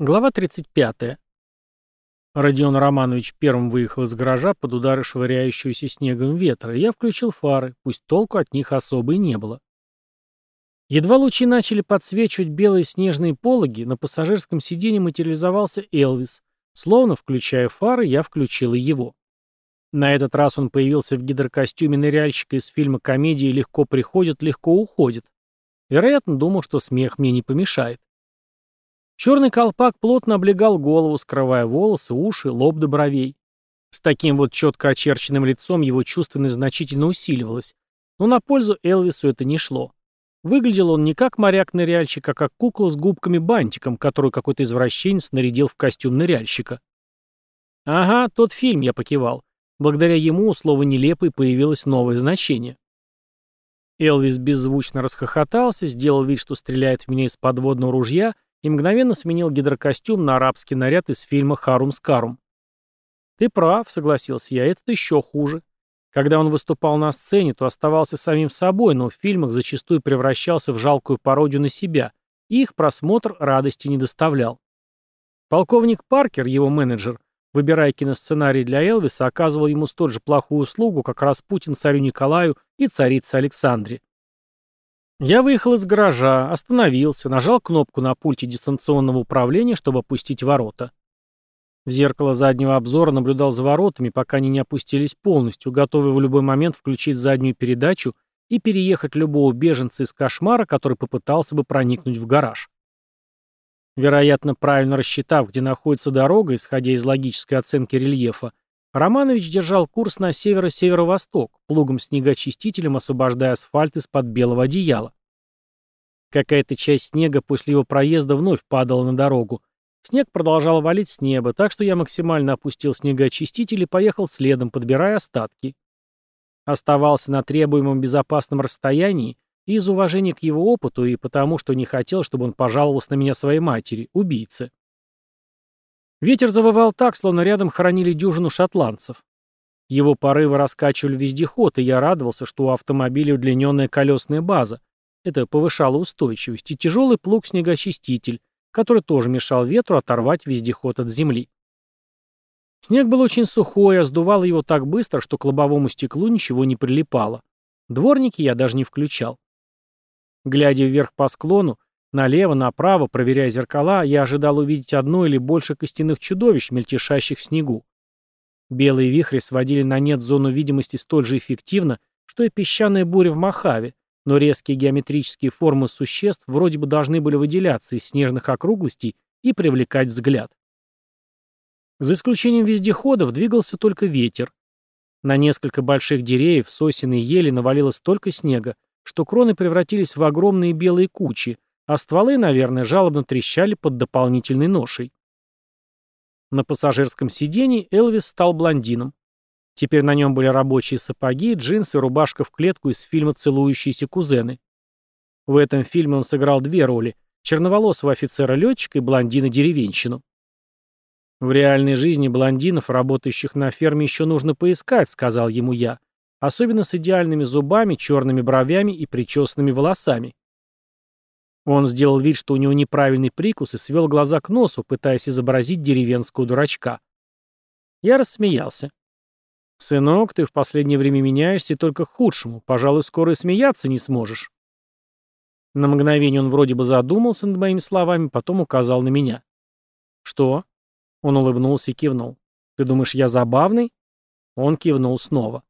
Глава 35. Родион Романович первым выехал из гаража под удары швыряющегося снегом ветра, я включил фары, пусть толку от них особо и не было. Едва лучи начали подсвечивать белые снежные пологи, на пассажирском сиденье материализовался Элвис. Словно, включая фары, я включил и его. На этот раз он появился в гидрокостюме ныряльщика из фильма комедии «Легко приходит, легко уходит». Вероятно, думал, что смех мне не помешает. Черный колпак плотно облегал голову, скрывая волосы, уши, лоб до бровей. С таким вот четко очерченным лицом его чувственность значительно усиливалась. Но на пользу Элвису это не шло. Выглядел он не как моряк-ныряльщик, а как кукла с губками-бантиком, которую какой-то извращенец нарядил в костюм ныряльщика. «Ага, тот фильм», — я покивал. Благодаря ему у слова «нелепый» появилось новое значение. Элвис беззвучно расхохотался, сделал вид, что стреляет в меня из подводного ружья и мгновенно сменил гидрокостюм на арабский наряд из фильма «Харум Скарум». «Ты прав», — согласился я, — «этот еще хуже. Когда он выступал на сцене, то оставался самим собой, но в фильмах зачастую превращался в жалкую пародию на себя, и их просмотр радости не доставлял. Полковник Паркер, его менеджер, выбирая киносценарий для Элвиса, оказывал ему столь же плохую услугу, как Распутин царю Николаю и царице Александре. Я выехал из гаража, остановился, нажал кнопку на пульте дистанционного управления, чтобы опустить ворота. В зеркало заднего обзора наблюдал за воротами, пока они не опустились полностью, готовый в любой момент включить заднюю передачу и переехать любого беженца из кошмара, который попытался бы проникнуть в гараж. Вероятно, правильно рассчитав, где находится дорога, исходя из логической оценки рельефа, Романович держал курс на северо-северо-восток, плугом-снегочистителем освобождая асфальт из-под белого одеяла. Какая-то часть снега после его проезда вновь падала на дорогу, Снег продолжал валить с неба, так что я максимально опустил снегоочиститель и поехал следом, подбирая остатки. Оставался на требуемом безопасном расстоянии и из уважения к его опыту, и потому, что не хотел, чтобы он пожаловался на меня своей матери, убийце. Ветер завывал так, словно рядом хоронили дюжину шотландцев. Его порывы раскачивали вездеход, и я радовался, что у автомобиля удлиненная колесная база. Это повышало устойчивость, и тяжелый плуг-снегоочиститель, который тоже мешал ветру оторвать вездеход от земли. Снег был очень сухой, а сдувало его так быстро, что к лобовому стеклу ничего не прилипало. Дворники я даже не включал. Глядя вверх по склону, налево, направо, проверяя зеркала, я ожидал увидеть одно или больше костяных чудовищ, мельтешащих в снегу. Белые вихри сводили на нет зону видимости столь же эффективно, что и песчаная буря в Мохаве, но резкие геометрические формы существ вроде бы должны были выделяться из снежных округлостей и привлекать взгляд. За исключением вездеходов двигался только ветер. На несколько больших деревьев, сосен и ели навалилось столько снега, что кроны превратились в огромные белые кучи, а стволы, наверное, жалобно трещали под дополнительной ношей. На пассажирском сидении Элвис стал блондином. Теперь на нем были рабочие сапоги, джинсы, рубашка в клетку из фильма «Целующиеся кузены». В этом фильме он сыграл две роли – черноволосого офицера-летчика и блондина-деревенщину. «В реальной жизни блондинов, работающих на ферме, еще нужно поискать», – сказал ему я. «Особенно с идеальными зубами, черными бровями и причесанными волосами». Он сделал вид, что у него неправильный прикус и свел глаза к носу, пытаясь изобразить деревенского дурачка. Я рассмеялся. «Сынок, ты в последнее время меняешься только к худшему. Пожалуй, скоро и смеяться не сможешь». На мгновение он вроде бы задумался над моими словами, потом указал на меня. «Что?» Он улыбнулся и кивнул. «Ты думаешь, я забавный?» Он кивнул снова.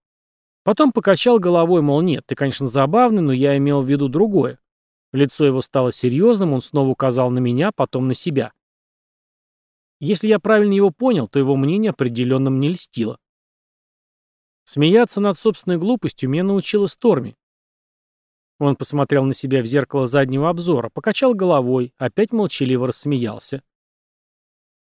Потом покачал головой, мол, нет, ты, конечно, забавный, но я имел в виду другое. Лицо его стало серьезным, он снова указал на меня, потом на себя. Если я правильно его понял, то его мнение определенно мне льстило. Смеяться над собственной глупостью меня научила Сторми. Он посмотрел на себя в зеркало заднего обзора, покачал головой, опять молчаливо рассмеялся.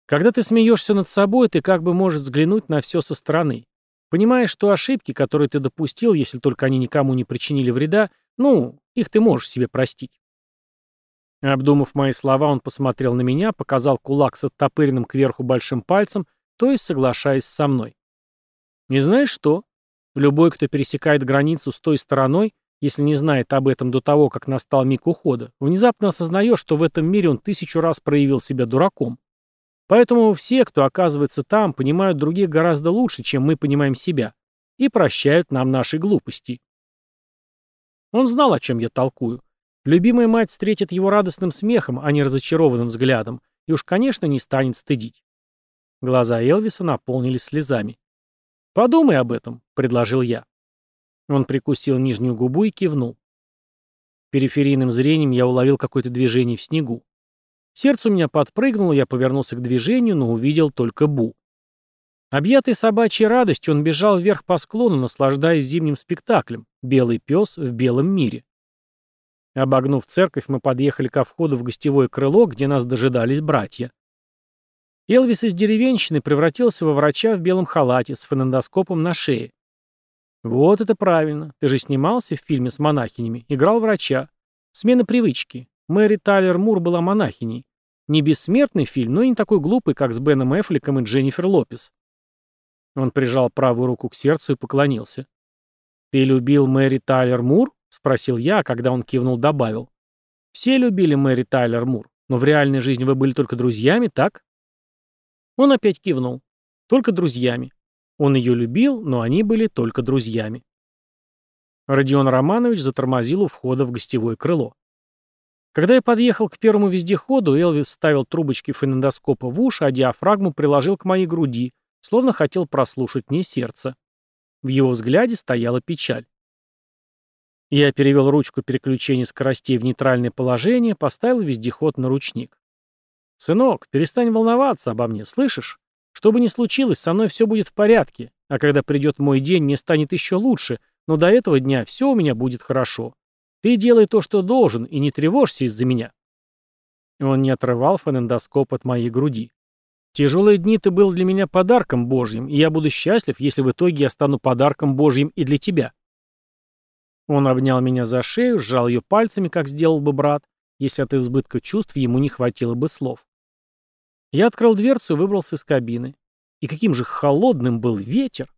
Когда ты смеешься над собой, ты как бы можешь взглянуть на все со стороны. Понимаешь, что ошибки, которые ты допустил, если только они никому не причинили вреда, ну, их ты можешь себе простить. Обдумав мои слова, он посмотрел на меня, показал кулак с оттопыренным кверху большим пальцем, то есть соглашаясь со мной. «Не знаешь что? Любой, кто пересекает границу с той стороной, если не знает об этом до того, как настал миг ухода, внезапно осознает, что в этом мире он тысячу раз проявил себя дураком. Поэтому все, кто оказывается там, понимают других гораздо лучше, чем мы понимаем себя, и прощают нам наши глупости. Он знал, о чем я толкую. Любимая мать встретит его радостным смехом, а не разочарованным взглядом, и уж, конечно, не станет стыдить. Глаза Элвиса наполнились слезами. «Подумай об этом», — предложил я. Он прикусил нижнюю губу и кивнул. Периферийным зрением я уловил какое-то движение в снегу. Сердце у меня подпрыгнуло, я повернулся к движению, но увидел только Бу. Объятый собачьей радостью, он бежал вверх по склону, наслаждаясь зимним спектаклем «Белый пес в белом мире». Обогнув церковь, мы подъехали ко входу в гостевое крыло, где нас дожидались братья. Элвис из деревенщины превратился во врача в белом халате с фонендоскопом на шее. Вот это правильно. Ты же снимался в фильме с монахинями, играл врача. Смена привычки. Мэри Тайлер Мур была монахиней. Не бессмертный фильм, но и не такой глупый, как с Беном Эффлеком и Дженнифер Лопес. Он прижал правую руку к сердцу и поклонился. «Ты любил Мэри Тайлер Мур?» — спросил я, а когда он кивнул, добавил. «Все любили Мэри Тайлер Мур, но в реальной жизни вы были только друзьями, так?» Он опять кивнул. «Только друзьями. Он ее любил, но они были только друзьями». Родион Романович затормозил у входа в гостевое крыло. Когда я подъехал к первому вездеходу, Элвис ставил трубочки фонендоскопа в уши, а диафрагму приложил к моей груди, словно хотел прослушать мне сердце. В его взгляде стояла печаль. Я перевел ручку переключения скоростей в нейтральное положение, поставил вездеход на ручник. «Сынок, перестань волноваться обо мне, слышишь? Что бы ни случилось, со мной все будет в порядке, а когда придет мой день, мне станет еще лучше, но до этого дня все у меня будет хорошо. Ты делай то, что должен, и не тревожься из-за меня». Он не отрывал фонендоскоп от моей груди. Тяжелые дни ты был для меня подарком Божьим, и я буду счастлив, если в итоге я стану подарком Божьим и для тебя. Он обнял меня за шею, сжал ее пальцами, как сделал бы брат, если от избытка чувств ему не хватило бы слов. Я открыл дверцу и выбрался из кабины. И каким же холодным был ветер!